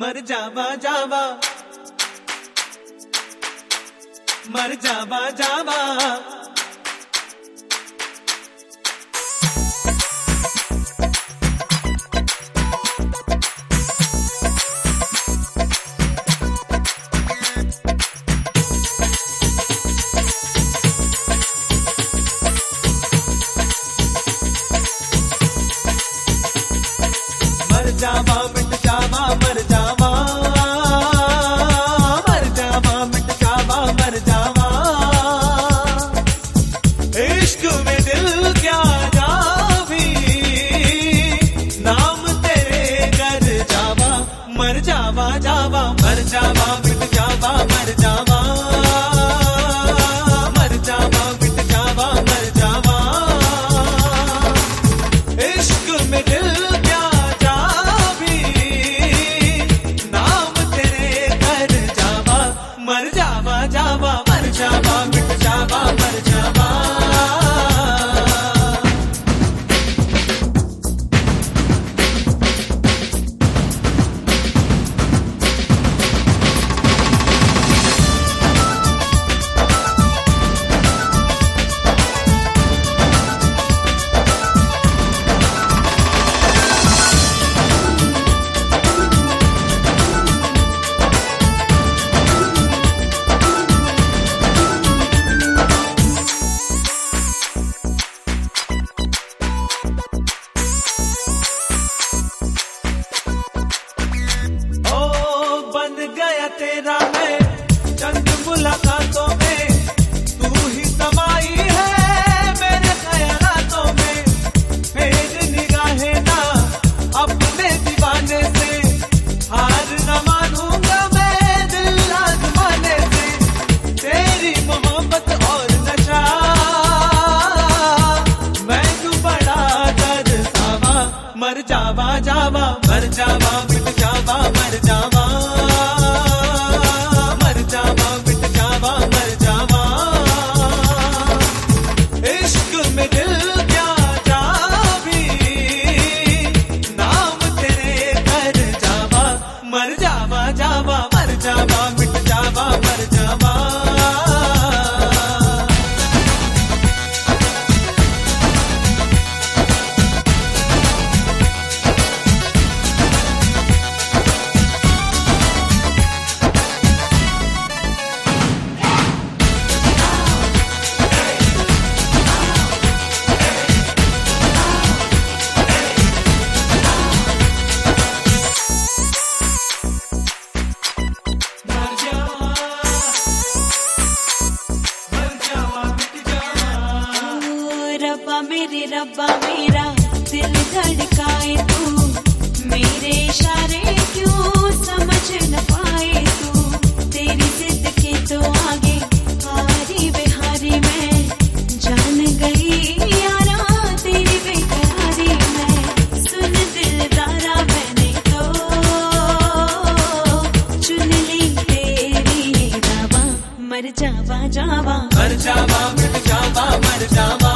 मर जावा जावा। मर जावा जावा। जावा मर जावा मिट जावा मर जावा। मेरे रब्बा, मेरा दिल धड़काए तू। मेरे इशारे क्यों समझ न पाए तू? तेरी जिद के तो आगे हारी बिहारी मैं। जान गई यारा, तेरी सुन मैंने तो। चुन ली तेरी मर जावा जावा। मर जावा मर जावा मर जावा।